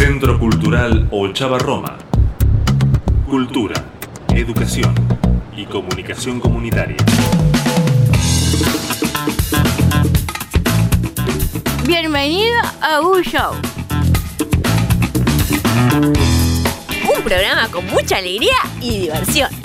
Centro Cultural Ochava Roma. Cultura, educación y comunicación comunitaria. Bienvenido a un show. Un programa con mucha alegría y diversión.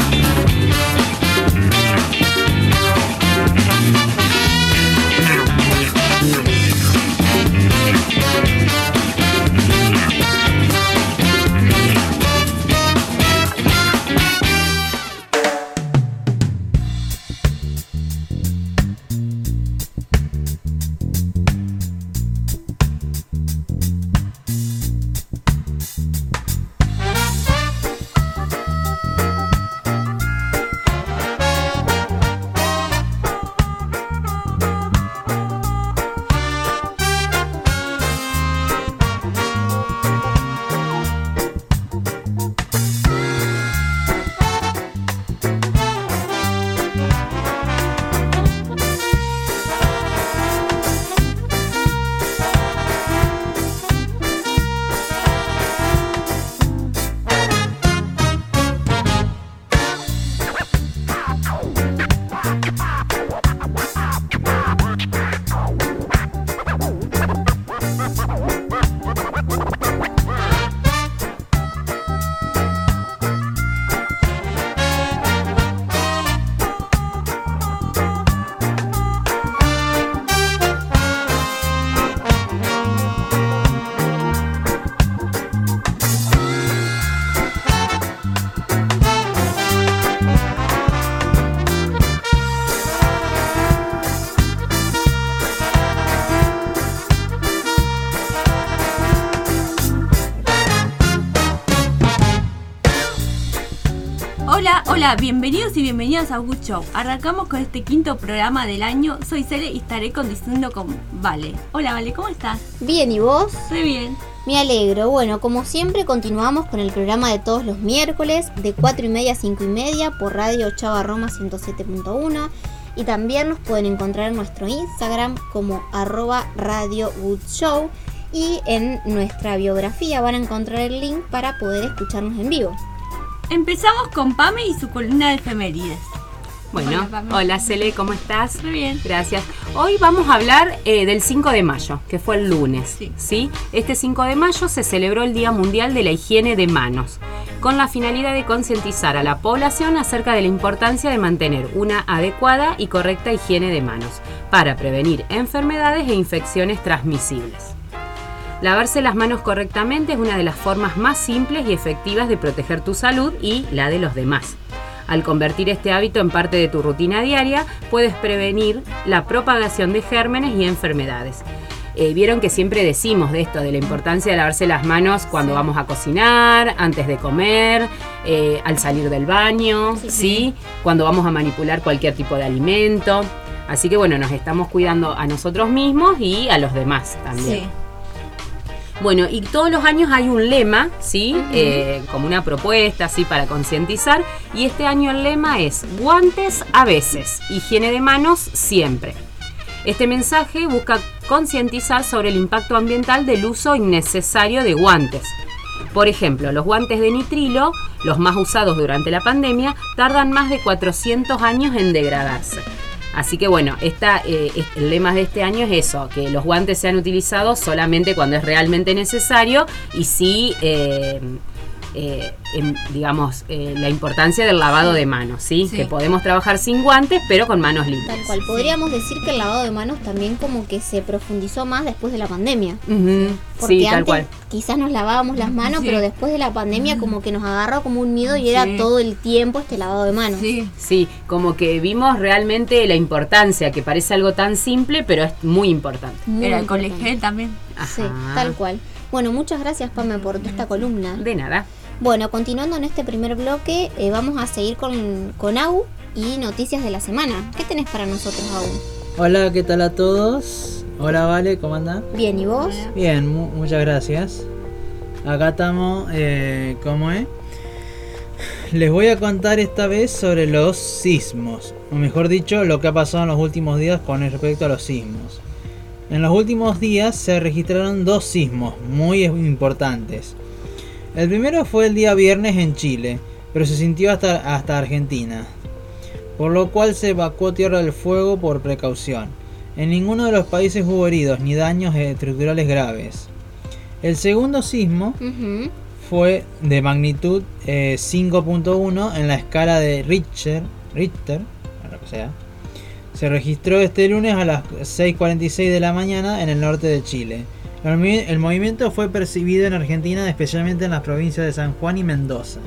Hola, bienvenidos y bienvenidas a Good Show. Arrancamos con este quinto programa del año. Soy Cele y estaré conduciendo con Vale. Hola, Vale, ¿cómo estás? Bien, ¿y vos? Estoy bien. Me alegro. Bueno, como siempre, continuamos con el programa de todos los miércoles, de 4 y media a 5 y media, por Radio Chava Roma 107.1. Y también nos pueden encontrar en nuestro Instagram como arroba Radio Good Show. Y en nuestra biografía van a encontrar el link para poder escucharnos en vivo. Empezamos con Pame y su columna de efemérides. Bueno, Hola, Cele, ¿cómo estás? Muy bien. Gracias. Hoy vamos a hablar eh, del 5 de mayo, que fue el lunes. Sí. Este 5 de mayo se celebró el Día Mundial de la Higiene de Manos, con la finalidad de concientizar a la población acerca de la importancia de mantener una adecuada y correcta higiene de manos para prevenir enfermedades e infecciones transmisibles. Lavarse las manos correctamente es una de las formas más simples y efectivas de proteger tu salud y la de los demás. Al convertir este hábito en parte de tu rutina diaria, puedes prevenir la propagación de gérmenes y enfermedades. Eh, Vieron que siempre decimos de esto, de la importancia de lavarse las manos cuando vamos a cocinar, antes de comer, eh, al salir del baño, Sí, ¿sí? sí. Cuando vamos a manipular cualquier tipo de alimento. Así que bueno, nos estamos cuidando a nosotros mismos y a los demás también. Bueno, y todos los años hay un lema, ¿sí? Eh, como una propuesta, ¿sí? Para concientizar. Y este año el lema es guantes a veces, higiene de manos siempre. Este mensaje busca concientizar sobre el impacto ambiental del uso innecesario de guantes. Por ejemplo, los guantes de nitrilo, los más usados durante la pandemia, tardan más de 400 años en degradarse. Así que bueno, eh, el lema de este año es eso, que los guantes sean utilizados solamente cuando es realmente necesario y sí, eh, eh, en, digamos, eh, la importancia del lavado de manos, ¿sí? Sí. Que podemos trabajar sin guantes, pero con manos limpias. Tal cual. Podríamos decir que el lavado de manos también como que se profundizó más después de la pandemia. Porque Sí, tal antes cual. quizás nos lavábamos las manos, Sí. pero después de la pandemia como que nos agarró como un miedo y era Sí. todo el tiempo este lavado de manos. Sí. Sí, como que vimos realmente la importancia, que parece algo tan simple, pero es muy importante. Muy Era el gel también. Sí, tal cual. Bueno, muchas gracias Pame por esta columna. De nada. Bueno, continuando en este primer bloque, eh, vamos a seguir con, con AU y noticias de la semana. ¿Qué tenés para nosotros, AU? Hola, ¿qué tal a todos? Hola, Vale, ¿cómo andan? Bien, ¿y vos? Bien, mu- muchas gracias. Acá estamos, eh, ¿cómo es? Les voy a contar esta vez sobre los sismos, o mejor dicho, lo que ha pasado en los últimos días con respecto a los sismos. En los últimos días se registraron dos sismos muy importantes. El primero fue el día viernes en Chile, pero se sintió hasta, hasta Argentina, por lo cual se evacuó Tierra del Fuego por precaución. En ninguno de los países hubo heridos ni daños estructurales graves. El segundo sismo fue de magnitud eh, 5.1 en la escala de Richter, Richter, o lo que sea. Se registró este lunes a las 6.46 de la mañana en el norte de Chile. El, movi- el movimiento fue percibido en Argentina, especialmente en las provincias de San Juan y Mendoza.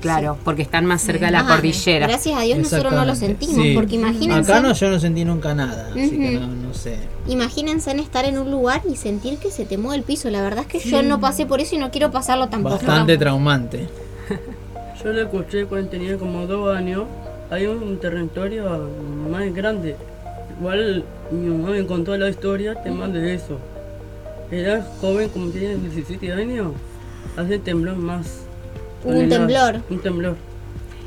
Claro, porque están más cerca de la Ah, cordillera. Gracias a Dios nosotros no lo sentimos, sí. porque imagínense, Acá no, yo no sentí nunca nada, así que no, no sé. imagínense en estar en un lugar y sentir que se te mueve el piso. La verdad es que yo no pasé por eso y no quiero pasarlo tampoco. Bastante traumante. Yo lo escuché cuando tenía como dos años. Hay un territorio más grande. Igual mi mamá me contó la historia, tema de eso. Era joven, como tiene 17 años, hace temblor más. Un temblor. Un temblor.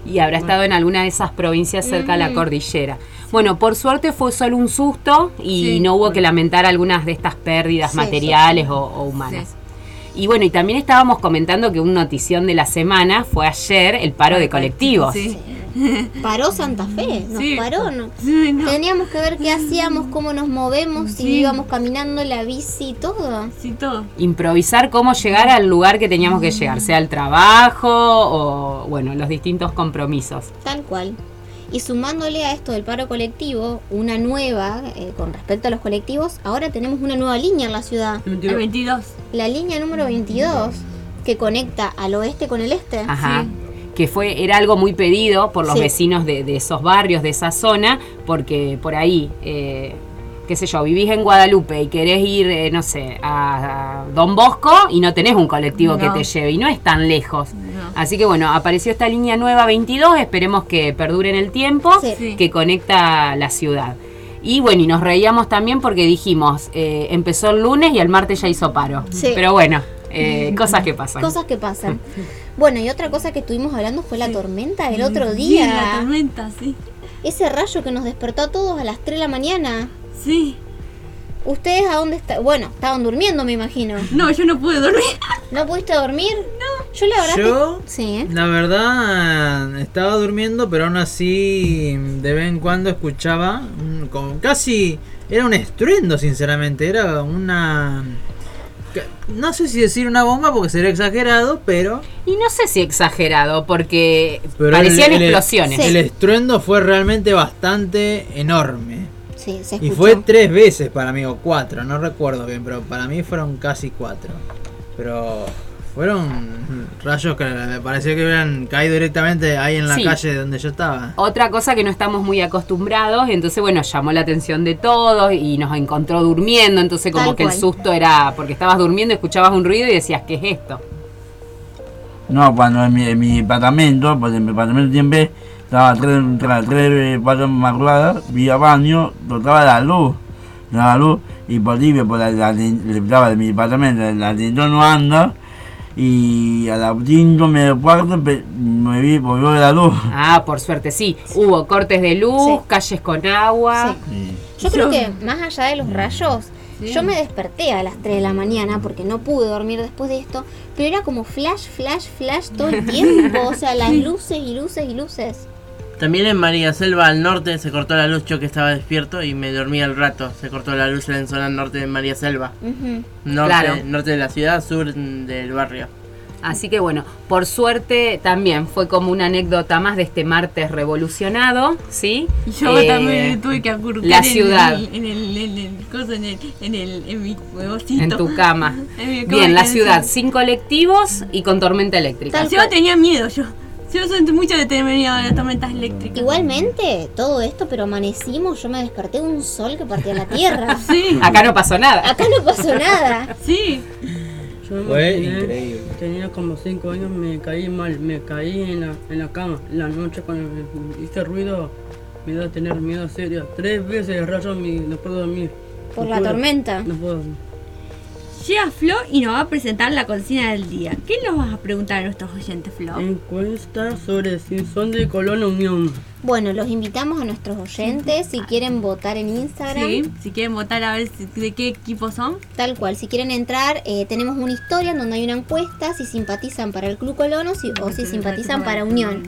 y habrá estado en alguna de esas provincias cerca de la Mm. cordillera. Bueno, por suerte fue solo un susto y Sí. no hubo que lamentar algunas de estas pérdidas Sí, materiales sí, o, o humanas. Y bueno, y también estábamos comentando que una notición de la semana fue ayer el paro de colectivos. Sí. Paró Santa Fe, nos Sí. paró. ¿no? Sí, no. Teníamos que ver qué hacíamos, cómo nos movemos, si Sí. íbamos caminando la bici y todo. Sí, todo. Improvisar cómo llegar al lugar que teníamos que llegar, sea el trabajo o, bueno, los distintos compromisos. Tal cual. Y sumándole a esto del paro colectivo, una nueva, eh, con respecto a los colectivos, ahora tenemos una nueva línea en la ciudad. El 22. La línea número 22, que conecta al oeste con el este. Ajá. Que fue, era algo muy pedido por los Sí. vecinos de, de esos barrios, de esa zona, porque por ahí, eh, qué sé yo, vivís en Guadalupe y querés ir, eh, no sé, a, a Don Bosco y no tenés un colectivo que te lleve y no es tan lejos. No. Así que bueno, apareció esta línea nueva 22, esperemos que perdure en el tiempo. Sí. que conecta la ciudad. Y bueno, y nos reíamos también porque dijimos, eh, empezó el lunes y el martes ya hizo paro. Sí. Pero bueno, eh, cosas que pasan. Cosas que pasan. Bueno, y otra cosa que estuvimos hablando fue la tormenta del otro Sí, día. la tormenta, sí. Ese rayo que nos despertó a todos a las 3 de la mañana. Sí. ¿Ustedes a dónde estaban? Bueno, estaban durmiendo, me imagino. No, yo no pude dormir. ¿No pudiste dormir? No. Yo la verdad Yo, que... Sí, ¿eh? la verdad, estaba durmiendo, pero aún así, de vez en cuando escuchaba, como casi, era un estruendo, sinceramente, era una... No sé si decir una bomba porque sería exagerado, pero... Y no sé si exagerado, porque pero parecían el- el- explosiones. El estruendo fue realmente bastante enorme. Sí, se Y fue tres veces para mí, o cuatro, no recuerdo bien, pero para mí fueron casi cuatro. Pero fueron rayos que me pareció que hubieran caído directamente ahí en la Sí. calle donde yo estaba. Otra cosa que no estamos muy acostumbrados, entonces bueno, llamó la atención de todos y nos encontró durmiendo, entonces como Tal que cual. el susto era porque estabas durmiendo, escuchabas un ruido y decías, ¿qué es esto? No, cuando en mi, en mi departamento, pues en mi departamento siempre estaba tres, tres, tres, cuatro madrugadas, vía baño, tocaba la luz, la luz, y por ahí, por la, la, le estaba de mi departamento, la atención no anda, y a las cinco medio cuarto me vi, volvió la luz. Ah, por suerte sí, hubo cortes de luz, Sí. calles con agua. Sí. Yo creo que más allá de los rayos, yo me desperté a las 3 de la mañana porque no pude dormir después de esto, pero era como flash, flash, flash todo el tiempo, o sea, las luces y luces y luces. También en María Selva al norte se cortó la luz, yo que estaba despierto y me dormí al rato. Se cortó la luz en la zona norte de María Selva. Ujú. Norte, Claro. norte de la ciudad, sur del barrio. Así que bueno, por suerte también fue como una anécdota más de este martes revolucionado, ¿sí? Y yo Eh, también me tuve que acurrucar la en ciudad. el- En el, en el, en el, en el, en mi huevocito. En tu cama. En mi cama Bien, la ciudad sin colectivos y con tormenta eléctrica. Yo tenía miedo, yo. Yo sentí mucho de tener miedo a las tormentas eléctricas. Igualmente, todo esto, pero amanecimos, yo me desperté de un sol que partía la tierra. Sí, Acá no pasó nada. Acá no pasó nada. sí. Yo me Fue imaginé, increíble. Tenía como 5 años, me caí mal, me caí en la, en la cama. En la noche cuando me hice ruido, me da a tener miedo serio. Tres veces rayo mi, no puedo dormir. Por No la puedo, tormenta. No puedo dormir. Llega Flo y nos va a presentar la consigna del día. ¿Qué nos vas a preguntar a nuestros oyentes, Flo? Encuesta sobre si son de Colón Unión. Bueno, los invitamos a nuestros oyentes si quieren votar en Instagram. Sí, si quieren votar a ver si- de qué equipo son. Tal cual, si quieren entrar, eh, tenemos una historia en donde hay una encuesta si simpatizan para el Club Colón o si, o si simpatizan para Unión.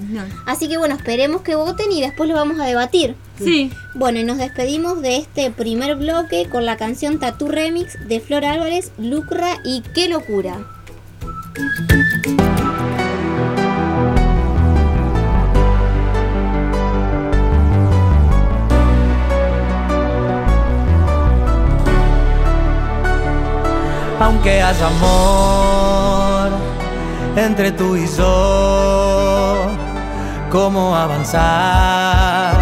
Así que bueno, esperemos que voten y después lo vamos a debatir. Sí. Bueno, y nos despedimos de este primer bloque con la canción Tattoo Remix de Flor Álvarez, Lucra y Qué locura. Aunque haya amor entre tú y yo, ¿cómo avanzar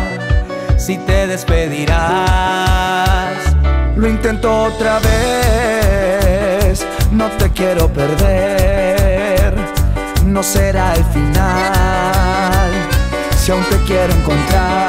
si te despedirás? Lo intento otra vez, no te quiero perder, no será el final, si aún te quiero encontrar.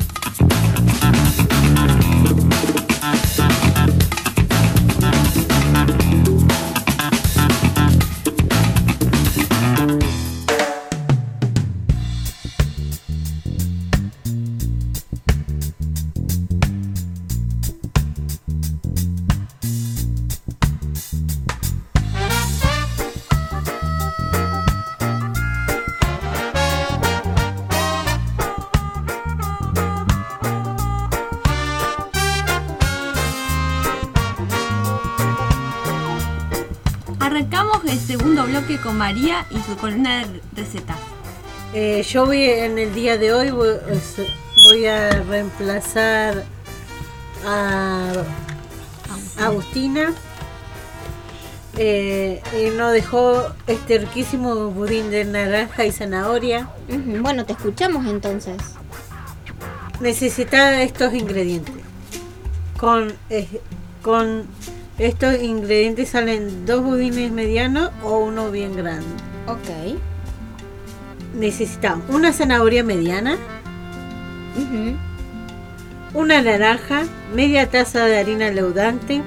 Con María y su columna de recetas. Eh, yo voy en el día de hoy voy, a reemplazar a Agustina. Eh, y nos dejó este riquísimo budín de naranja y zanahoria. Bueno, te escuchamos entonces. Necesita estos ingredientes. Con, eh, con estos ingredientes salen dos budines medianos o uno bien grande. Ok. Necesitamos una zanahoria mediana, una naranja, media taza de harina leudante,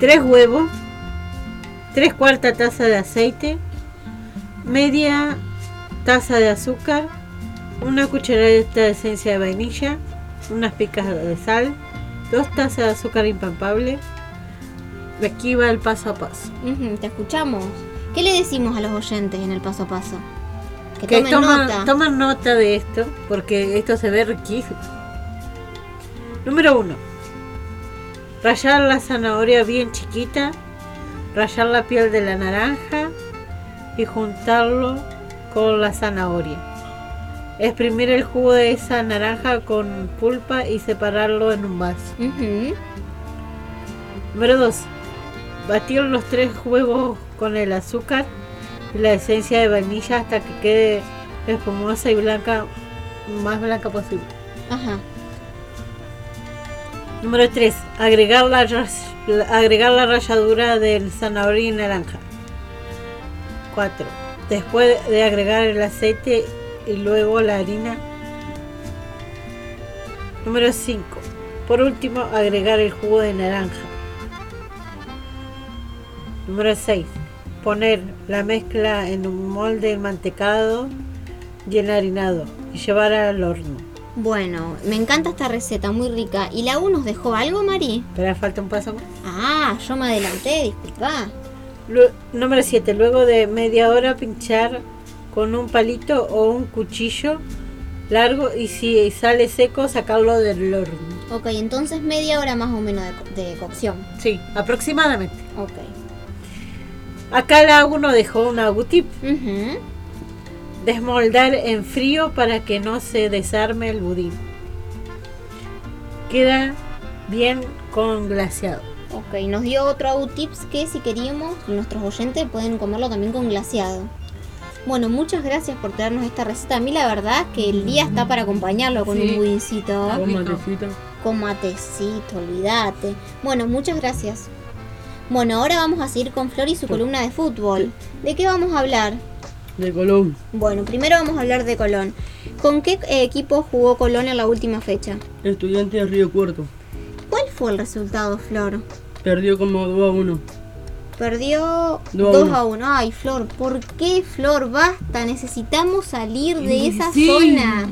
tres huevos, tres cuartas taza de aceite, media taza de azúcar, una cucharadita de esencia de vainilla, unas picas de sal, dos tazas de azúcar impalpable. Aquí va el paso a paso. Te escuchamos. ¿Qué le decimos a los oyentes en el paso a paso? Que, que tomen toman nota. toman nota de esto, porque esto se ve riquísimo. Número uno. Rallar la zanahoria bien chiquita, rallar la piel de la naranja y juntarlo con la zanahoria. Exprimir el jugo de esa naranja con pulpa y separarlo en un vaso. Número 2. Batir los tres huevos con el azúcar y la esencia de vainilla hasta que quede espumosa y blanca, más blanca posible. Ajá. Número 3. Agregar la- agregar la ralladura del zanahoria y naranja. 4. Después de agregar el aceite y luego la harina. Número 5. Por último, agregar el jugo de naranja. Número 6. Poner la mezcla en un molde mantecado y enharinado y llevar al horno. Bueno, me encanta esta receta, muy rica. ¿Y la U nos dejó algo, Mari? Pero falta un paso más. Ah, yo me adelanté, disculpa. Lu- Número 7. Luego de media hora pinchar con un palito o un cuchillo largo y si sale seco sacarlo del horno. Ok, entonces media hora más o menos de, co- de cocción. Sí, aproximadamente. Ok. Acá la uno dejó un agutip. Ujú. Desmoldar en frío para que no se desarme el budín. Queda bien con glaseado. Ok, nos dio otro tips que si queríamos, nuestros oyentes pueden comerlo también con glaseado. Bueno, muchas gracias por traernos esta receta. A mí la verdad que el día está para acompañarlo con Sí. un budincito. Con matecito. Con matecito, olvídate. Bueno, muchas gracias. Bueno, ahora vamos a seguir con Flor y su columna de fútbol. ¿De qué vamos a hablar? De Colón. Bueno, primero vamos a hablar de Colón. ¿Con qué eh, equipo jugó Colón en la última fecha? Estudiante de Río Cuarto. ¿Cuál fue el resultado, Flor? Perdió como 2 a 1. Perdió Dos a 2 uno. a 1. Ay, Flor, ¿por qué, Flor? Basta, necesitamos salir de esa Sí. zona.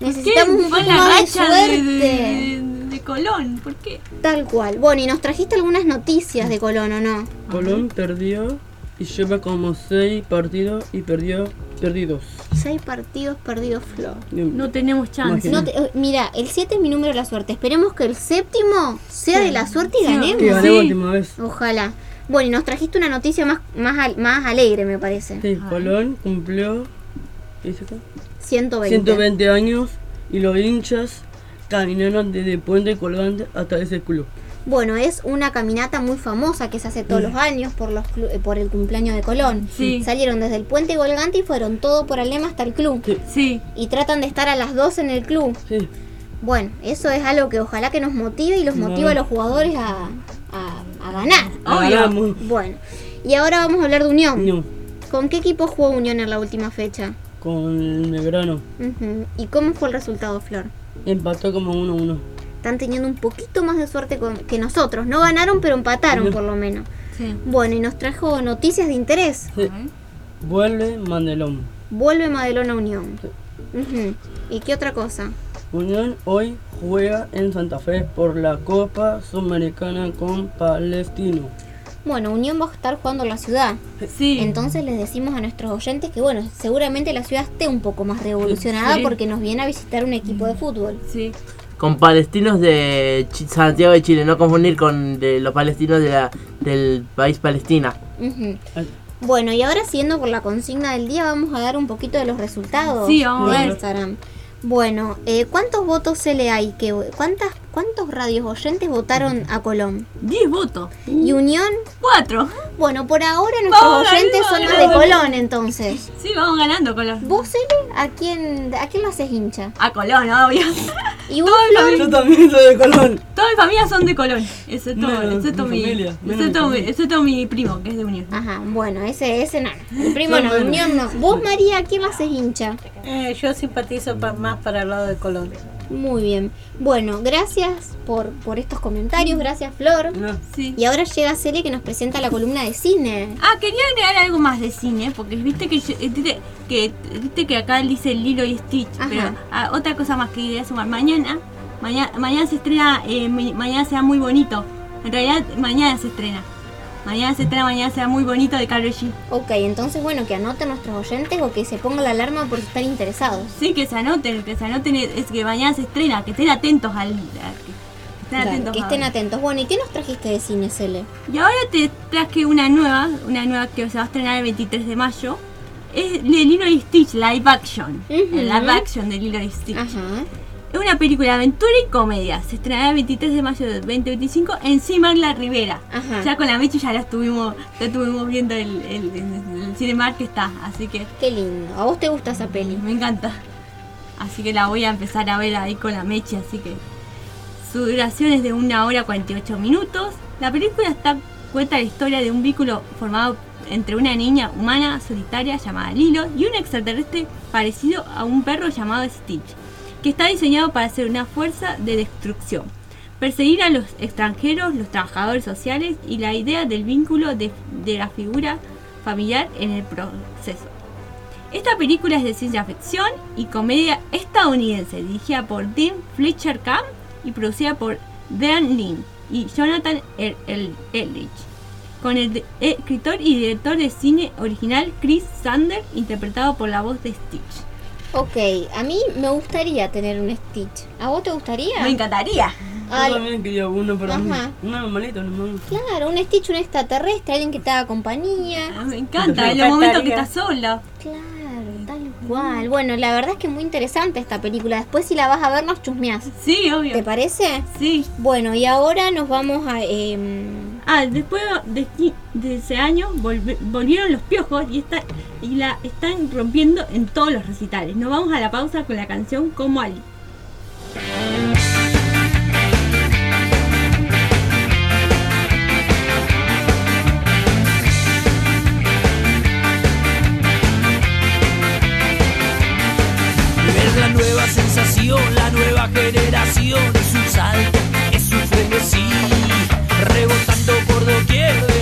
Necesitamos un poco la más de suerte. de, de- de Colón? ¿Por qué? Tal cual. Bueno, y nos trajiste algunas noticias de Colón, ¿o no? Colón perdió y lleva como 6 partidos y perdió perdidos. Seis partidos perdidos, Flor. No tenemos chance. No te- eh, mira, el 7 es mi número de la suerte. Esperemos que el séptimo sea de la suerte y Sí. ganemos. Que gané la última vez. Ojalá. Bueno, y nos trajiste una noticia más, más, al- más alegre, me parece. Sí, Colón cumplió ¿qué dice acá? 120. 120 años y los hinchas caminaron desde Puente Colgante hasta ese club. Bueno, es una caminata muy famosa que se hace todos los años por, los eh, por el cumpleaños de Colón. Sí. Salieron desde el puente Colgante y fueron todo por Alema hasta el club. Sí. Y tratan de estar a las 2 en el club. Sí. Bueno, eso es algo que ojalá que nos motive y los motive a los jugadores a, a- a ganar. Bueno, y ahora vamos a hablar de Unión. Unión. ¿Con qué equipo jugó Unión en la última fecha? Con el Negrano. ¿Y cómo fue el resultado, Flor? Empató como 1-1. Están teniendo un poquito más de suerte con- que nosotros. No ganaron, pero empataron por lo menos. Sí. Bueno, y nos trajo noticias de interés. Sí. Vuelve Mandelón. Vuelve Madelón a Unión. ¿Y qué otra cosa? Unión hoy juega en Santa Fe por la Copa Sudamericana con Palestino. Bueno, Unión va a estar jugando en la ciudad. Sí. Entonces les decimos a nuestros oyentes que, bueno, seguramente la ciudad esté un poco más revolucionada Sí. porque nos viene a visitar un equipo de fútbol. Sí. Con palestinos de Santiago de Chile, no confundir con de los palestinos de la, del país Palestina. Ay. Bueno, y ahora siguiendo por la consigna del día, vamos a dar un poquito de los resultados Sí, vamos a de ver. Instagram. Bueno, eh, ¿cuántos votos se le hay? Que, ¿cuántas, ¿Cuántos radios oyentes votaron a Colón? 10 votos. ¿Y Unión? 4. Bueno, por ahora nuestros Vamos, oyentes son los de Colón, entonces. Sí, vamos ganando Colón. ¿Vos, Ele, a quién, a quién lo haces hincha? A Colón, obvio. ¿Y vos, Flor? Yo también soy de Colón. Toda mi familia son de Colón. Excepto, Menos excepto mi mi, familia, excepto, mi excepto mi primo, que es de Unión. Ajá, bueno, ese, ese no. El primo No, no. Unión no. ¿Vos, María, a quién lo haces hincha? Eh, yo simpatizo pa- más para el lado de Colón. Muy bien. Bueno, gracias por, por estos comentarios, gracias Flor. No. Sí. Y ahora llega Cele que nos presenta la columna de cine. Ah, quería agregar algo más de cine, porque viste que yo- eh, viste que, viste que acá dice Lilo y Stitch, Ajá. pero ah, otra cosa más que quería sumar. Mañana, mañana, mañana se estrena, eh, ma- mañana será muy bonito. En realidad, mañana se estrena. Mañana se estrena, mañana será muy bonito de Karol G. Ok, entonces bueno, que anoten nuestros oyentes o que se ponga la alarma por estar interesados. Sí, que se anoten, que se anoten, es que mañana se estrena, que estén atentos al, que estén Claro, atentos. que estén atentos. Bueno, ¿y qué nos trajiste de cine, Cele? Y ahora te traje una nueva, una nueva que se va a estrenar el 23 de mayo. Es de Lilo y Stitch, live action. Ujú. El live action de Lilo y Stitch. Ajá. Es una película de aventura y comedia. Se estrenará el 23 de mayo de 2025 en Cinemark La Rivera. Ajá. Ya con la Mechi ya la estuvimos, la estuvimos viendo el, el, el, el que está. Así que Qué lindo. ¿A vos te gusta esa peli? me encanta. Así que la voy a empezar a ver ahí con la Mechi. Así que su duración es de una hora 48 minutos. La película está cuenta la historia de un vínculo formado entre una niña humana solitaria llamada Lilo y un extraterrestre parecido a un perro llamado Stitch, que está diseñado para ser una fuerza de destrucción, perseguir a los extranjeros, los trabajadores sociales y la idea del vínculo de, la figura familiar en el proceso. Esta película es de ciencia ficción y comedia estadounidense, dirigida por Dean Fletcher Camp y producida por Dan Lin y Jonathan El- con el escritor y director de cine original Chris Sander, interpretado por la voz de Stitch. Ok, a mí me gustaría tener un Stitch. ¿A vos te gustaría? Me encantaría. Ay, Yo también quería uno para mí. Ajá. Una maleta nomás. claro, un Stitch, un extraterrestre, alguien que te haga compañía. Ah, Me encanta, Me en los momentos que estás sola. Claro, tal cual. Bueno, la verdad es que es muy interesante esta película. Después si la vas a ver nos chusmeás. Sí, ¿Te obvio. parece? Sí. Bueno, y ahora nos vamos a... em, Ah, después de, ese año volvieron los piojos y, está, y la están rompiendo en todos los recitales. Nos vamos a la pausa con la canción Como Ali. Es la nueva sensación, la nueva generación. Es un salto, es un frenesí. Por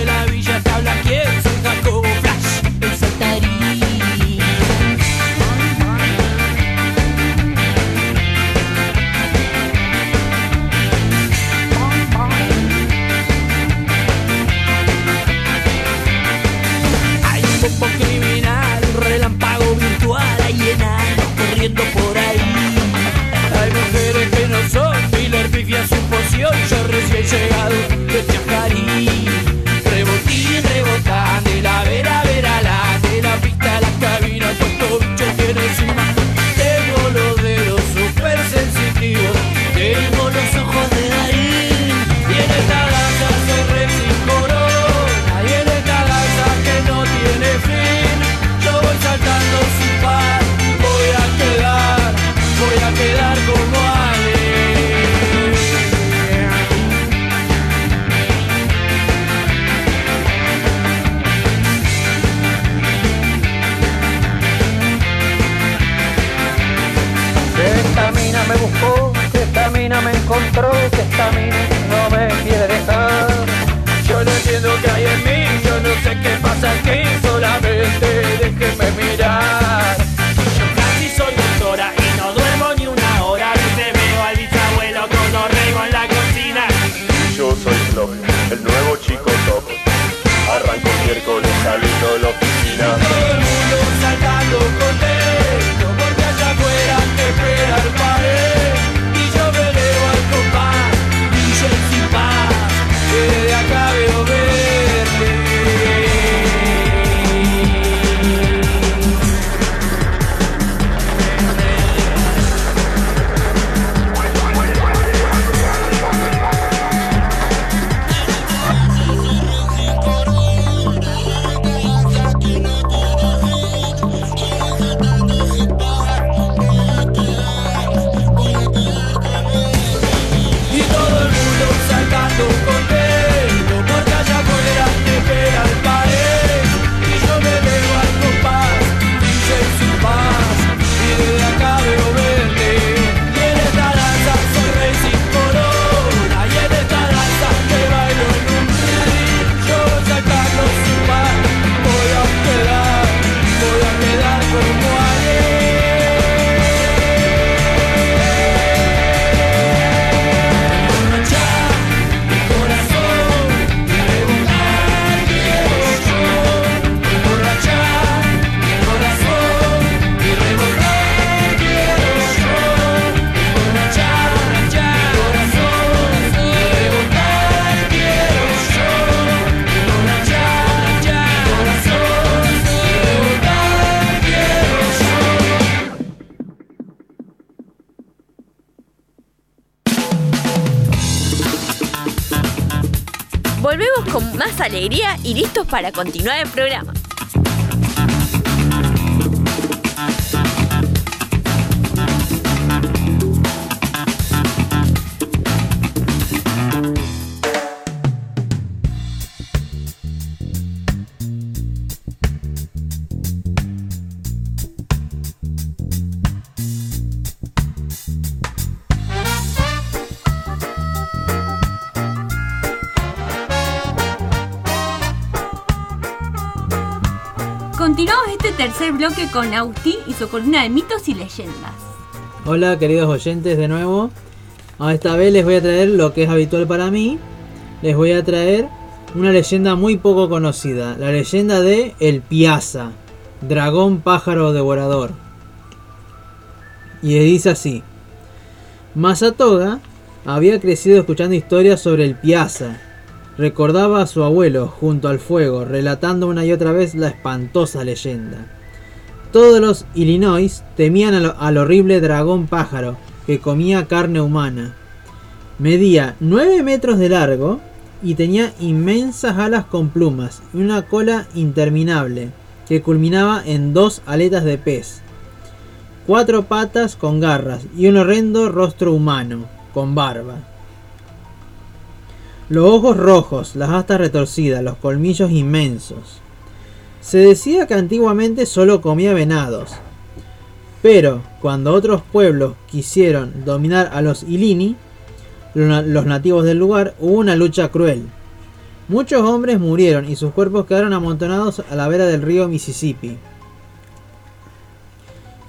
para continuar el programa. Bloque con y mitos y leyendas. Hola queridos oyentes de nuevo. Esta vez les voy a traer lo que es habitual para mí. Les voy a traer una leyenda muy poco conocida. La leyenda de El Piazza, dragón pájaro devorador. Y dice así. Masatoga había crecido escuchando historias sobre el Piazza. Recordaba a su abuelo junto al fuego, relatando una y otra vez la espantosa leyenda. Todos los Illinois temían al, horrible dragón pájaro que comía carne humana. Medía 9 metros de largo y tenía inmensas alas con plumas y una cola interminable que culminaba en dos aletas de pez, cuatro patas con garras y un horrendo rostro humano con barba. Los ojos rojos, las astas retorcidas, los colmillos inmensos. Se decía que antiguamente solo comía venados. Pero cuando otros pueblos quisieron dominar a los Ilini, los nativos del lugar, hubo una lucha cruel. Muchos hombres murieron y sus cuerpos quedaron amontonados a la vera del río Mississippi.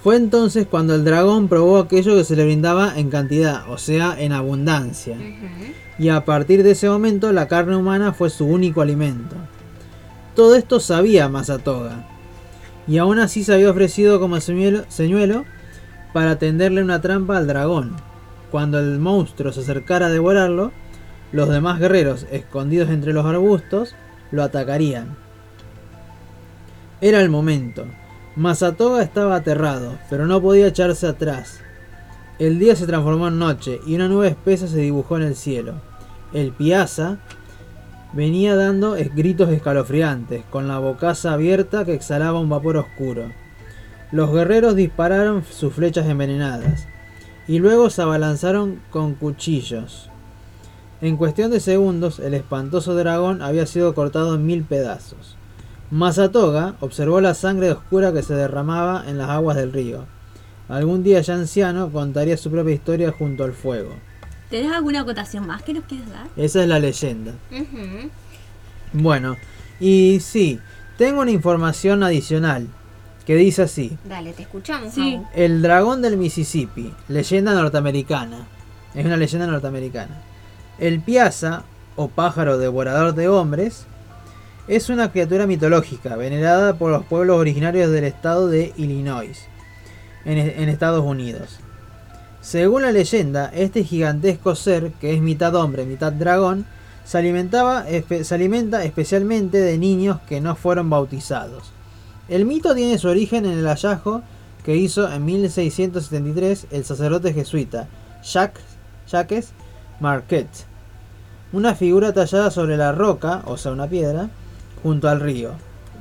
Fue entonces cuando el dragón probó aquello que se le brindaba en cantidad, o sea, en abundancia. Y a partir de ese momento la carne humana fue su único alimento. Todo esto sabía Masatoga. Y aún así se había ofrecido como señuelo, para tenderle una trampa al dragón. Cuando el monstruo se acercara a devorarlo, los demás guerreros, escondidos entre los arbustos, lo atacarían. Era el momento. Masatoga estaba aterrado, pero no podía echarse atrás. El día se transformó en noche y una nube espesa se dibujó en el cielo. El Piazza venía dando gritos escalofriantes, con la bocaza abierta que exhalaba un vapor oscuro. Los guerreros dispararon sus flechas envenenadas y luego se abalanzaron con cuchillos. En cuestión de segundos, el espantoso dragón había sido cortado en mil pedazos. Masatoga observó la sangre oscura que se derramaba en las aguas del río. Algún día ya anciano contaría su propia historia junto al fuego. ¿Tenés alguna acotación más que nos quieras dar? Esa es la leyenda. Bueno, y sí, tengo una información adicional que dice así. Dale, te escuchamos. Sí. El dragón del Mississippi, leyenda norteamericana. Es una leyenda norteamericana. El Piazza, o pájaro devorador de hombres, es una criatura mitológica venerada por los pueblos originarios del estado de Illinois, en, en Estados Unidos. Según la leyenda, este gigantesco ser, que es mitad hombre, mitad dragón, se, alimentaba, se alimenta especialmente de niños que no fueron bautizados. El mito tiene su origen en el hallazgo que hizo en 1673 el sacerdote jesuita Jacques, Jacques Marquette. Una figura tallada sobre la roca, o sea, una piedra, junto al río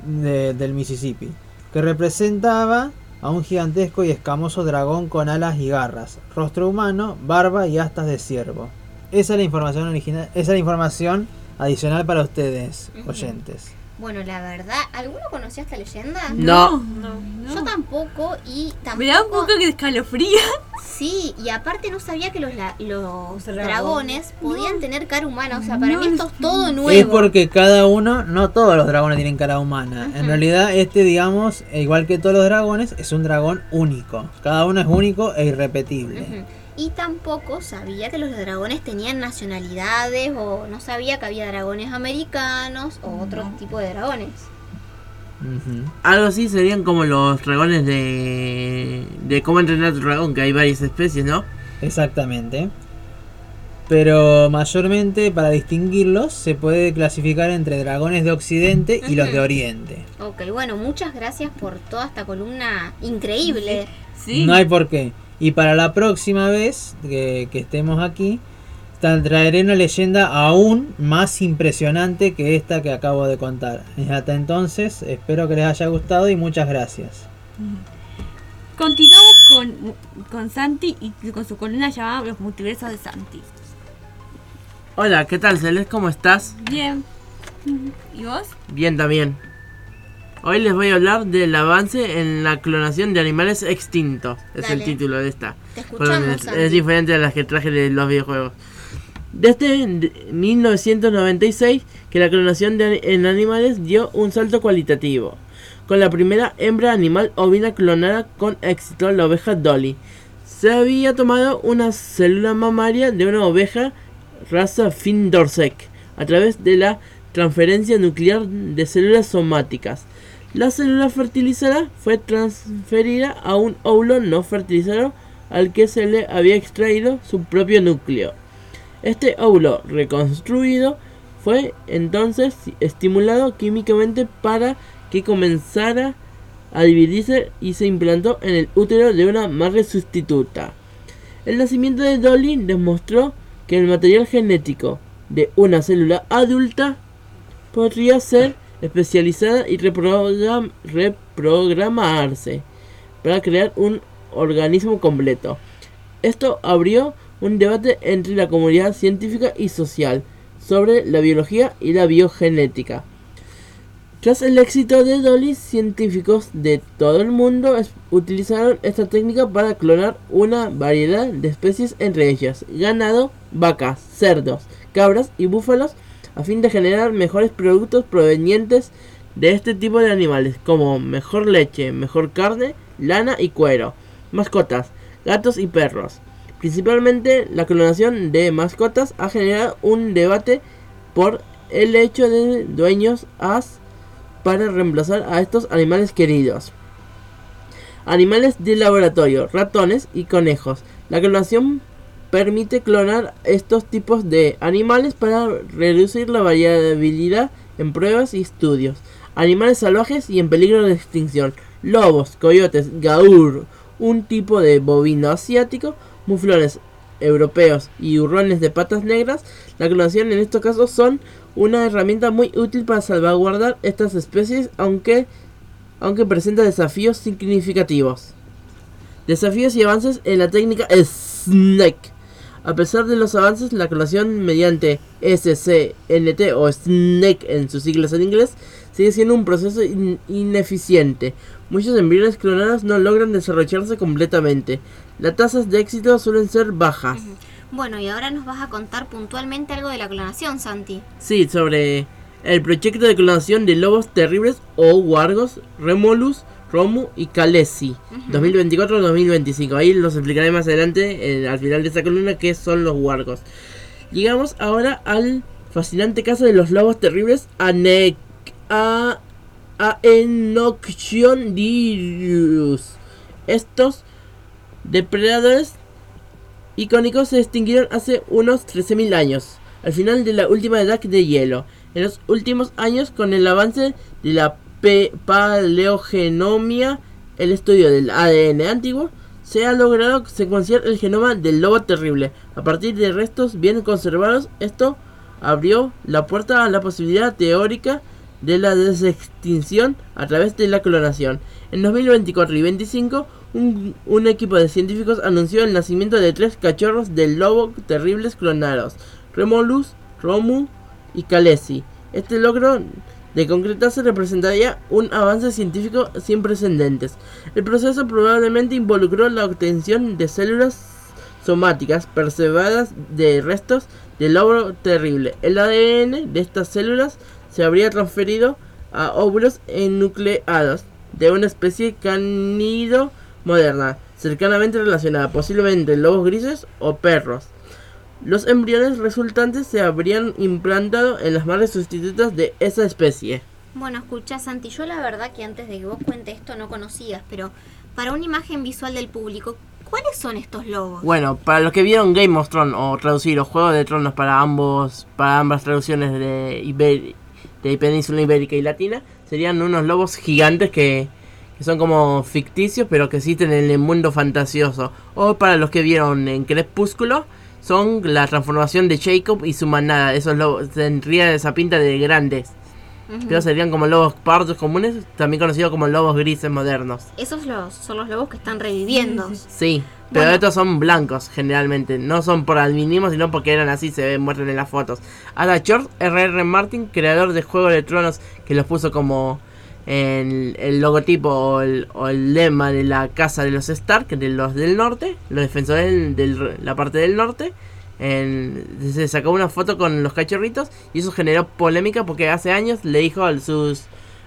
de- del Mississippi, que representaba a un gigantesco y escamoso dragón con alas y garras, rostro humano, barba y astas de ciervo. Esa es la información original, esa es la información adicional para ustedes, oyentes. Bueno, la verdad, ¿alguno conocía esta leyenda? No. Yo tampoco y tampoco. Me da un poco de escalofría. Sí, y aparte no sabía que los, la- los dragones podían tener cara humana. O sea, para No, mí esto es todo Es nuevo. porque cada uno, no todos los dragones tienen cara humana. En realidad, este, digamos, igual que todos los dragones, es un dragón único. Cada uno es único e irrepetible. Ujú. Y tampoco sabía que los dragones tenían nacionalidades o no sabía que había dragones americanos o otro tipo de dragones. Algo así serían como los dragones de. de cómo entrenar a tu dragón, que hay varias especies, ¿no? Exactamente. Pero mayormente para distinguirlos se puede clasificar entre dragones de Occidente y los de. Oriente. Ok, bueno, muchas gracias por toda esta columna increíble. Sí. No hay por qué. Y para la próxima vez que, que estemos aquí, tra- traeré una leyenda aún más impresionante que esta que acabo de contar. Hasta entonces, espero que les haya gustado y muchas gracias. Continuamos con, con Santi y con su columna llamada Los multiversos de Santi. Hola, ¿qué tal, Celeste? ¿Cómo estás? Bien. ¿Y vos? Bien también. Hoy les voy a hablar del avance en la clonación de animales extintos. Es el título de esta. Te escuchamos, Columna. es, diferente a las que traje de los videojuegos. Desde 1996 que la clonación de, en animales dio un salto cualitativo. Con la primera hembra animal ovina clonada con éxito, la oveja Dolly. Se había tomado una célula mamaria de una oveja raza Findorsek a través de la transferencia nuclear de células somáticas. La célula fertilizada fue transferida a un óvulo no fertilizado al que se le había extraído su propio núcleo. Este óvulo reconstruido fue entonces estimulado químicamente para que comenzara a dividirse y se implantó en el útero de una madre sustituta. El nacimiento de Dolly demostró que el material genético de una célula adulta podría ser especializada y reprogram- reprogramarse para crear un organismo completo. Esto abrió un debate entre la comunidad científica y social sobre la biología y la biogenética. Tras el éxito de Dolly, científicos de todo el mundo utilizaron esta técnica para clonar una variedad de especies, entre ellas ganado, vacas, cerdos, cabras y búfalos, a fin de generar mejores productos provenientes de este tipo de animales, como mejor leche, mejor carne, lana y cuero, mascotas, gatos y perros. Principalmente la clonación de mascotas ha generado un debate por el hecho de dueños as para reemplazar a estos animales queridos. Animales de laboratorio, ratones y conejos. La clonación permite clonar estos tipos de animales para reducir la variabilidad en pruebas y estudios. Animales salvajes y en peligro de extinción. Lobos, coyotes, gaur, un tipo de bovino asiático, muflones europeos y hurrones de patas negras. La clonación en estos casos son una herramienta muy útil para salvaguardar estas especies, aunque, aunque presenta desafíos significativos. Desafíos y avances en la técnica SNAKE. A pesar de los avances, la clonación mediante SCNT o SNAKE en sus siglas en inglés sigue siendo un proceso in- ineficiente. Muchos embriones clonados no logran desarrollarse completamente. Las tasas de éxito suelen ser bajas. Bueno, y ahora nos vas a contar puntualmente algo de la clonación, Santi. Sí, sobre el proyecto de clonación de lobos terribles o wargos, Remolus, Romu y Kalesi, 2024-2025. Ahí los explicaré más adelante, eh, al final de esta columna, qué son los wargos. Llegamos ahora al fascinante caso de los lobos terribles Anek a Aenoxiondirus. Estos depredadores icónicos se extinguieron hace unos 13.000 años, al final de la última edad de hielo. En los últimos años, con el avance de la paleogenomia, el estudio del ADN antiguo, se ha logrado secuenciar el genoma del lobo terrible. A partir de restos bien conservados, esto abrió la puerta a la posibilidad teórica de la desextinción a través de la clonación. En 2024 y 25, un, equipo de científicos anunció el nacimiento de tres cachorros del lobo terribles clonados, Remolus, Romu y Kalesi. Este logro de concretarse representaría un avance científico sin precedentes. El proceso probablemente involucró la obtención de células somáticas preservadas de restos del lobo terrible. El ADN de estas células se habría transferido a óvulos enucleados de una especie canido moderna, cercanamente relacionada, posiblemente lobos grises o perros. Los embriones resultantes se habrían implantado en las madres sustitutas de esa especie. Bueno, escucha, Santi, yo la verdad que antes de que vos cuentes esto no conocías, pero para una imagen visual del público, ¿cuáles son estos lobos? Bueno, para los que vieron Game of Thrones o traducir o Juego de Tronos para ambos, para ambas traducciones de, Iber- de Península Ibérica y Latina, serían unos lobos gigantes que, que son como ficticios, pero que existen en el mundo fantasioso. O para los que vieron en Crepúsculo, son la transformación de Jacob y su manada. Esos lobos tendrían esa pinta de grandes. Ujú. Pero serían como lobos pardos comunes, también conocidos como lobos grises modernos. Esos los, son los lobos que están reviviendo. Sí, pero Bueno. estos son blancos generalmente. No son por albinismo, sino porque eran así, se ven, muestran en las fotos. Ahora, George R.R. Martin, creador de Juego de Tronos, que los puso como en el logotipo o el, o el lema de la casa de los Stark, de los del norte, los defensores de la parte del norte. En- se sacó una foto con los cachorritos y eso generó polémica porque hace años le dijo a sus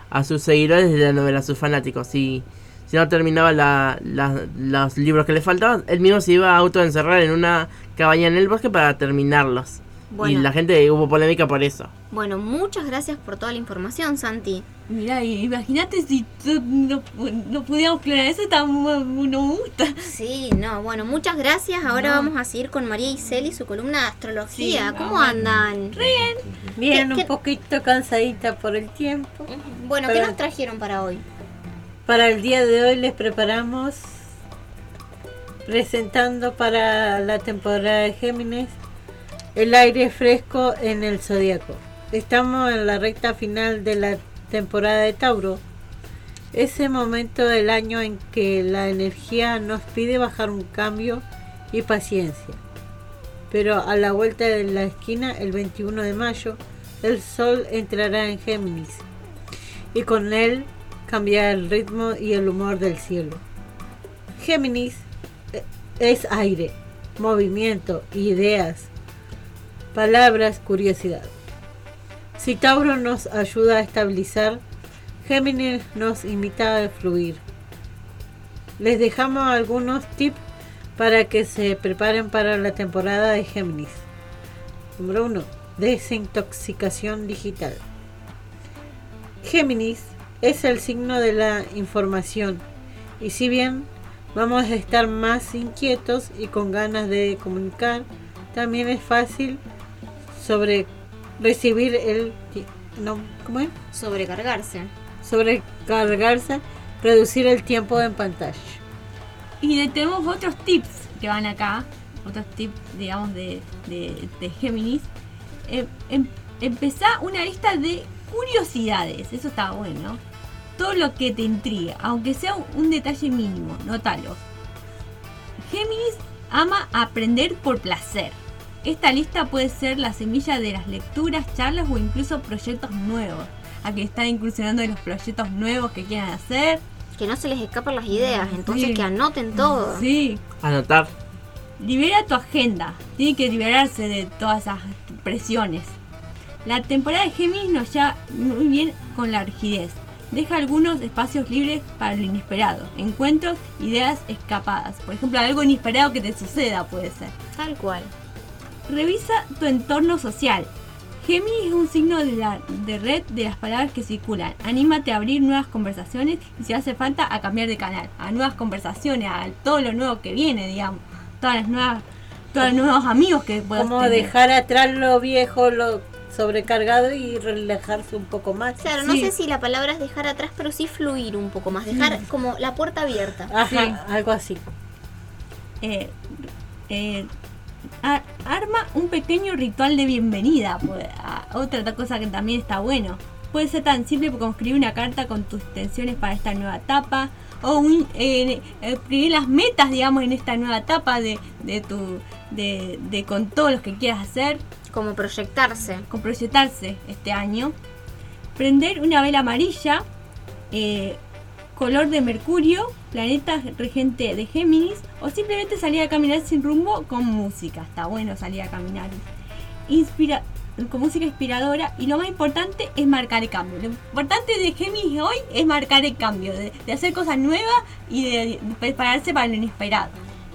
a sus seguidores de la novela, a sus fanáticos, si, si no terminaba la, la- los libros que le faltaban, él mismo se iba a autoencerrar en una cabaña en el bosque para terminarlos. Bueno. Y la gente hubo polémica por eso. Bueno, muchas gracias por toda la información, Santi. Mirá, y imagínate si no, no pudiéramos clonar eso, está mu- mu- no me gusta. Sí, no, bueno, muchas gracias. Ahora No. vamos a seguir con María Isel y su columna de astrología. Sí, ¿Cómo vamos. andan? Bien. Bien, ¿Qué- un poquito cansadita por el tiempo. Bueno, ¿qué nos trajeron para hoy? Para el día de hoy les preparamos presentando para la temporada de Géminis el aire fresco en el zodiaco. Estamos en la recta final de la temporada de Tauro. Ese momento del año en que la energía nos pide bajar un cambio y paciencia. Pero a la vuelta de la esquina, el 21 de mayo, el sol entrará en Géminis y con él cambiará el ritmo y el humor del cielo. Géminis eh, es aire, movimiento, ideas, palabras, curiosidad. Si Tauro nos ayuda a estabilizar, Géminis nos invita a fluir. Les dejamos algunos tips para que se preparen para la temporada de Géminis. Número 1. Desintoxicación digital. Géminis es el signo de la información y si bien vamos a estar más inquietos y con ganas de comunicar, también es fácil sobre recibir el no, ¿cómo es? Sobrecargarse. Sobrecargarse, reducir el tiempo en pantalla. Y tenemos otros tips que van acá, otros tips, digamos, de, de, de Géminis. Em- em- empezá una lista de curiosidades, eso está bueno. Todo lo que te intriga, aunque sea un, un detalle mínimo, nótalo. Géminis ama aprender por placer. Esta lista puede ser la semilla de las lecturas, charlas o incluso proyectos nuevos. A que están incursionando en los proyectos nuevos que quieran hacer. Que no se les escapan las ideas, entonces Sí. que anoten todo. Sí, Anotar. Libera tu agenda. Tiene que liberarse de todas esas presiones. La temporada de Géminis nos lleva muy bien con la rigidez. Deja algunos espacios libres para lo inesperado. Encuentros, ideas escapadas. Por ejemplo, algo inesperado que te suceda puede ser. Tal cual. Revisa tu entorno social. Géminis es un signo de, la, de red de las palabras que circulan. Anímate a abrir nuevas conversaciones y si hace falta a cambiar de canal. A nuevas conversaciones, a todo lo nuevo que viene, digamos. Todas las nuevas, todos los nuevos amigos que puedas Como tener. dejar atrás lo viejo, lo sobrecargado y relajarse un poco más. Claro, no sé si la palabra es dejar atrás, pero sí fluir un poco más. Dejar Sí. como la puerta abierta. Ajá, algo así. Eh, eh, a- arma un pequeño ritual de bienvenida. pues, a- otra cosa que también está bueno. Puede ser tan simple como escribir una carta con tus intenciones para esta nueva etapa. O un, eh, escribir las metas, digamos, en esta nueva etapa de, de tu. De, de con todos los que quieras hacer. Como proyectarse. Con proyectarse este año. Prender una vela amarilla. eh, color de Mercurio, planeta regente de Géminis, o simplemente salir a caminar sin rumbo con música. Está bueno salir a caminar. Inspira con música inspiradora y lo más importante es marcar el cambio. Lo importante de Géminis hoy es marcar el cambio, de, de hacer cosas nuevas y de prepararse para lo inesperado.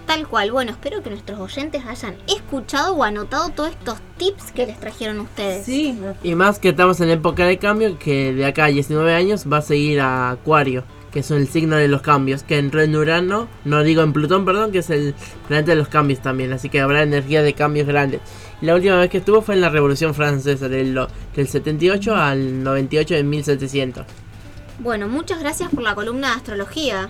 Tal cual. Bueno, espero que nuestros oyentes hayan escuchado o anotado todos estos tips que les trajeron ustedes. Sí. Y más que estamos en época de cambio, que de acá a 19 años va a seguir a Acuario, que es el signo de los cambios, que entró en Urano, no digo en Plutón, perdón, que es el planeta de los cambios también, así que habrá energía de cambios grandes. La última vez que estuvo fue en la Revolución Francesa, del, del 78 al 98 de 1700. Bueno, muchas gracias por la columna de astrología.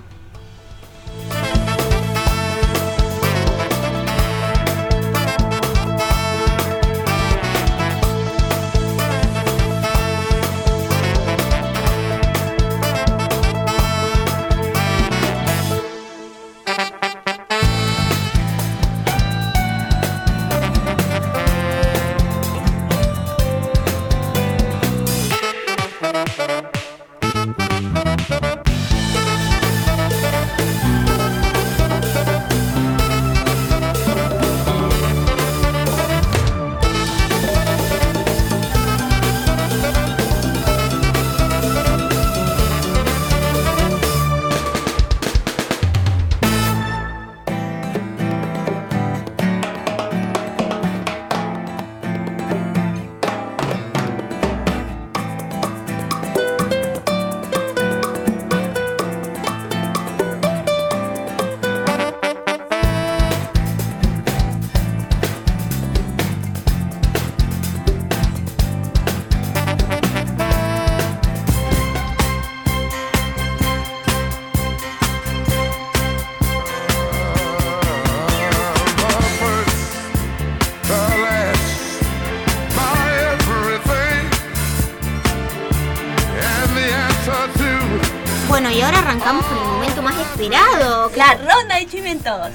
Chimientos.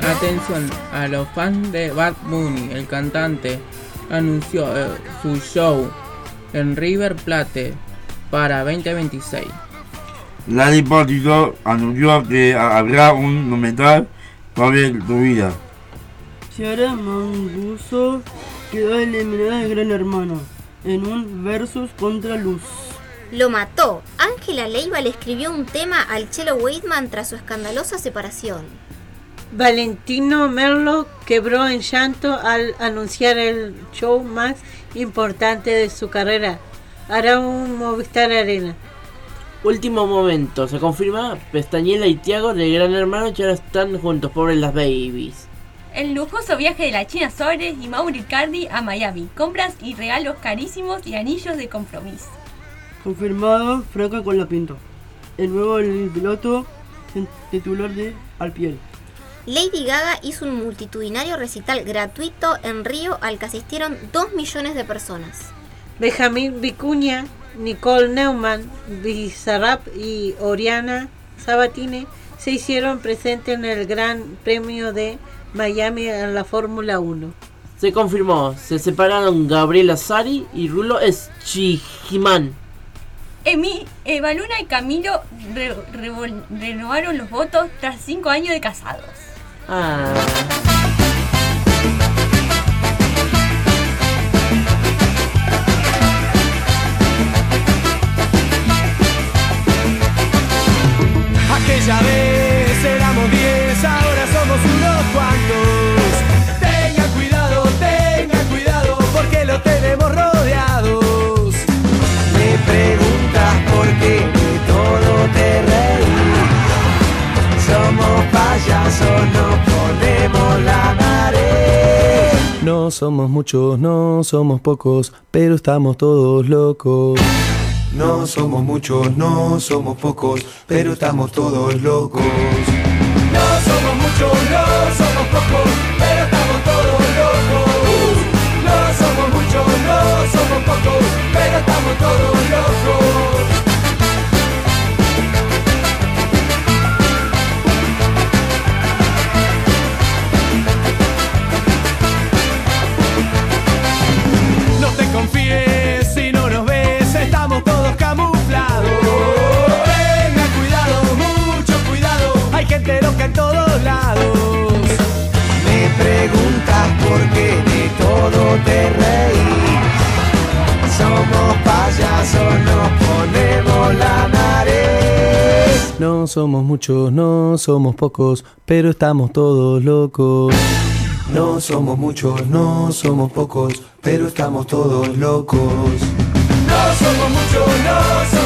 Atención a los fans de Bad Bunny, el cantante anunció eh, su show en River Plate para 2026. Lali Pótico anunció que ha- habrá un documental sobre tu vida. Ciara Manguso quedó eliminada de Gran Hermano en un versus contra Luz. Lo mató. Ángela Leiva le escribió un tema al Chelo Weidman tras su escandalosa separación. Valentino Merlo quebró en llanto al anunciar el show más importante de su carrera. Hará un Movistar Arena. Último momento, se confirma Pestañela y Tiago de Gran Hermano ya están juntos, pobres las babies. El lujoso viaje de la China Suárez y Mauri Cardi a Miami. Compras y regalos carísimos y anillos de compromiso. Confirmado Franca con la pinta. El nuevo el piloto titular de Al Piel. Lady Gaga hizo un multitudinario recital gratuito en Río al que asistieron 2 millones de personas. Benjamín Vicuña, Nicole Neumann, Bizarrap y Oriana Sabatini se hicieron presentes en el Gran Premio de Miami en la Fórmula 1. Se confirmó, se separaron Gabriela Sari y Rulo Schijimán. Emi, Eva Luna y Camilo re- renovaron los votos tras cinco años de casados. Ah. Somos payasos, nos ponemos la nariz. No somos muchos, no somos pocos, pero estamos todos locos. No somos muchos, no somos pocos, pero estamos todos locos. Todos lados. Me preguntas por qué de todo te reí. Somos payasos, nos ponemos la nariz. No somos muchos, no somos pocos, pero estamos todos locos. No somos muchos, no somos pocos, pero estamos todos locos. No somos muchos, no somos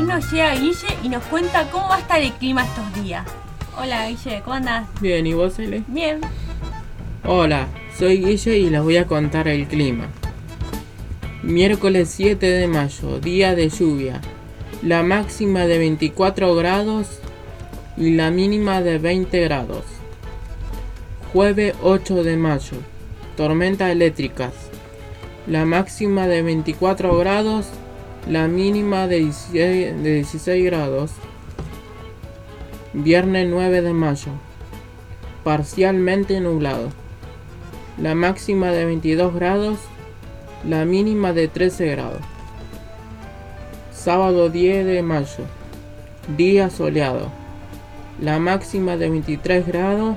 Irnos llega Guille y nos cuenta cómo va a estar el clima estos días. Hola Guille, ¿cómo andás? Bien, ¿y vos, Ele? Bien. Hola, soy Guille y les voy a contar el clima. Miércoles 7 de mayo, día de lluvia. La máxima de 24 grados y la mínima de 20 grados. Jueves 8 de mayo, tormentas eléctricas. La máxima de 24 grados, la mínima de 16, de 16 grados. Viernes 9 de mayo. Parcialmente nublado. La máxima de 22 grados. La mínima de 13 grados. Sábado 10 de mayo. Día soleado. La máxima de 23 grados.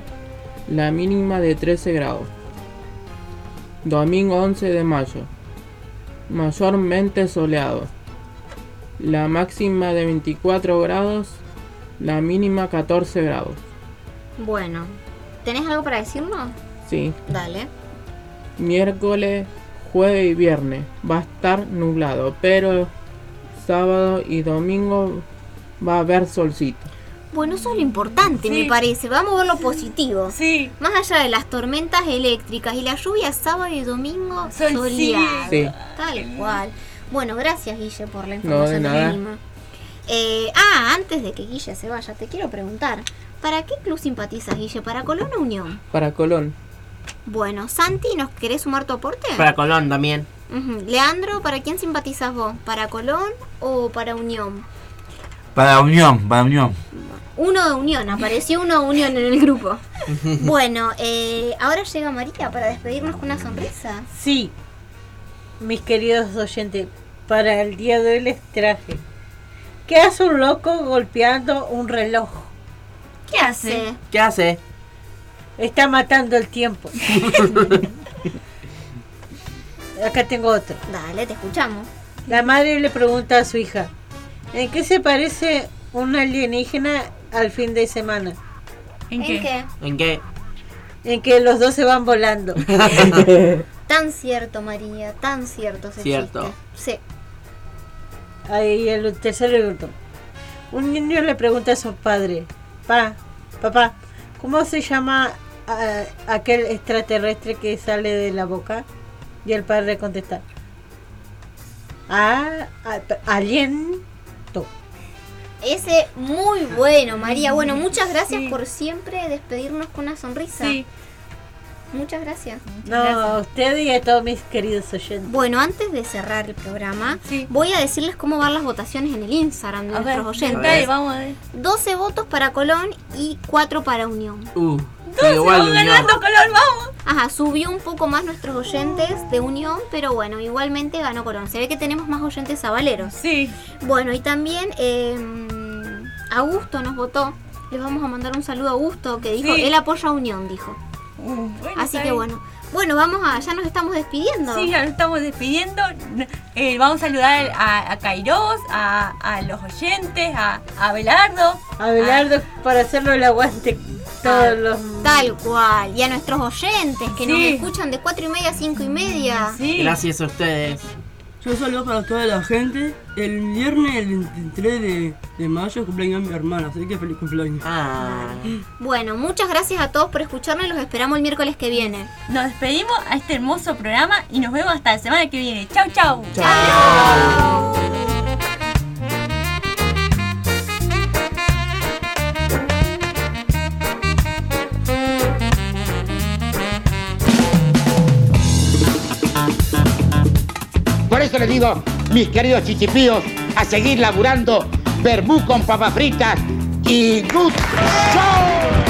La mínima de 13 grados. Domingo 11 de mayo. Mayormente soleado. La máxima de 24 grados. La mínima 14 grados. Bueno, ¿tenés algo para decirnos? Sí. Dale. Miércoles, jueves y viernes va a estar nublado, pero sábado y domingo va a haber solcito. Bueno, eso es lo importante, me parece. Vamos a ver lo positivo. Sí. Más allá de las tormentas eléctricas y la lluvia sábado y domingo Sol, soleado. sí. Tal cual. Bueno, gracias Guille por la No, de información nada. mínima. Eh, ah, antes de que Guille se vaya, te quiero preguntar. ¿Para qué club simpatizas, Guille? ¿Para Colón o Unión? Para Colón. Bueno, Santi, ¿nos querés sumar tu aporte? Para Colón también. Leandro, ¿para quién simpatizas vos? ¿Para Colón o para Unión? Para Unión, para Unión. Uno de Unión, apareció uno de Unión en el grupo. Bueno, eh, ahora llega María para despedirnos con una sonrisa. Sí, mis queridos oyentes, para el día de hoy les traje. ¿Qué hace un loco golpeando un reloj? ¿Qué hace? ¿Qué hace? Está matando el tiempo. Acá tengo otro. Dale, te escuchamos. La madre le pregunta a su hija, ¿en qué se parece un alienígena al fin de semana? ¿En ¿En qué? ¿En qué? En que los dos se van volando. Tan cierto, María, tan cierto ese Cierto. chiste. Sí. Ahí el tercero y último. Un niño le pregunta a su padre, pa, papá, ¿cómo se llama ah, aquel extraterrestre que sale de la boca? Y el padre contesta, ah, ah, aliento. Ese muy bueno, María. Bueno, muchas gracias por siempre despedirnos con una sonrisa. Sí. Muchas gracias. No, a usted y a todos mis queridos oyentes. Bueno, antes de cerrar el programa, voy a decirles cómo van las votaciones en el Instagram de A ver, nuestros oyentes. dale, vamos a ver. 12 votos para Colón y 4 para Unión. Uh, igual vamos Unión. ganando, Colón, vamos. Ajá, subió un poco más nuestros oyentes de Unión, pero bueno, igualmente ganó Colón. Se ve que tenemos más oyentes sabaleros. Sí. Bueno, y también eh, Augusto nos votó. Les vamos a mandar un saludo a Augusto que dijo, Sí. él apoya a Unión, dijo. Bueno, Así que bien. bueno. Bueno, vamos a, ya nos estamos despidiendo. Sí, ya nos estamos despidiendo. Eh, vamos a saludar a, a Kairos, a, a los oyentes, a, a Belardo. A Belardo para hacerlo el aguante todos los... Tal cual. Y a nuestros oyentes que nos escuchan de 4 y media a 5 y media. Sí. Gracias a ustedes. Yo saludo para toda la gente. El viernes, el 23 de, de mayo, cumpleaños mi hermana, así que feliz cumpleaños. Ah. Bueno, muchas gracias a todos por escucharnos y los esperamos el miércoles que viene. Nos despedimos a este hermoso programa y nos vemos hasta la semana que viene. Chau, chau. Por eso les digo, mis queridos chichipíos, a seguir laburando verbú con papas fritas y good show.